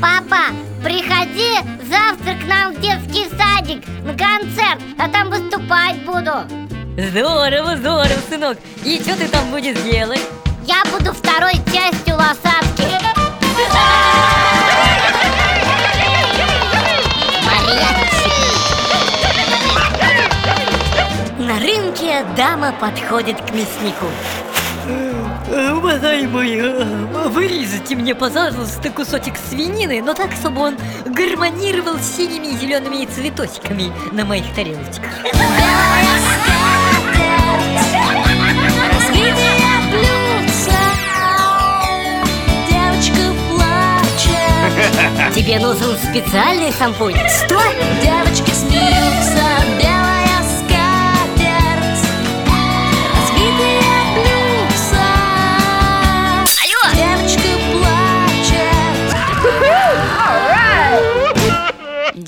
Папа, приходи завтра к нам в детский садик на концерт, а там выступать буду. Здорово, здорово, сынок. И что ты там будешь делать? Я буду второй частью лосатки. На рынке дама подходит к мяснику. Уважаемый, э, вырежите мне, пожалуйста, кусочек свинины Но так, чтобы он гармонировал с синими и зелеными цветочками на моих тарелочках. Тебе нужен специальный шампунь? Что? Девочки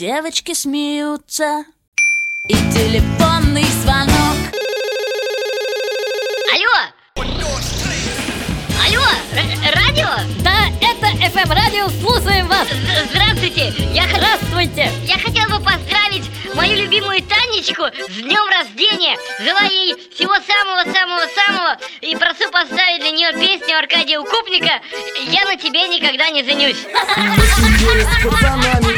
Девочки смеются. И телефонный звонок. Алло. Алло, радио? Да, это FM радио, слушаем вас. З- Здравствуйте, я, х- Здравствуйте. я хотел бы поздравить мою любимую Танечку с днем рождения. Желаю ей всего самого-самого-самого И прошу поставить для нее песню Аркадия Укупника. «Я на тебе никогда не женюсь» Мы сидели с пацанами,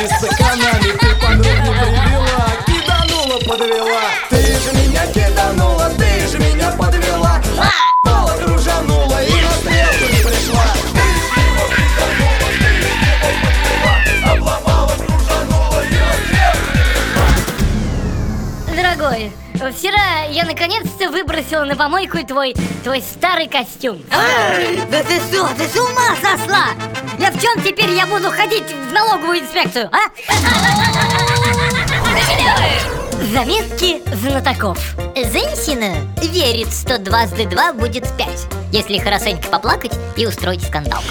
пили стаканами Ты подруг не привела, киданула, подвела. Ты же меня киданула, ты же меня подвела. Мало дружанула и на стрелку не пришла. Дорогой, вчера я наконец-то выбросила на помойку твой, твой старый костюм. Да ты что, ты с ума сошла? Я в чем теперь я буду ходить в налоговую инспекцию, а? Заметки знатоков Женщина верит, что дважды два будет пять Если хорошенько поплакать и устроить скандал